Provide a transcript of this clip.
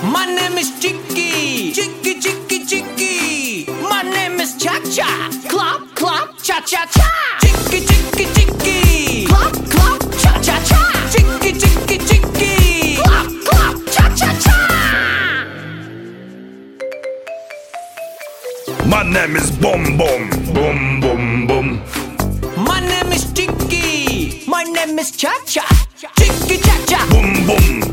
My name is Chicky. Chicky, Chicky, Chicky. My name is Cha Cha. Clap, clap, cha cha cha. Chicky, Chicky, Chicky. Clap, clap, cha cha cha. Chicky, Chicky, Chicky. Clap, clap, cha cha cha. My name is Boom Boom. Boom Boom Boom. My name is Chicky. My name is Cha Cha. Chicky, cha cha. Boom Boom.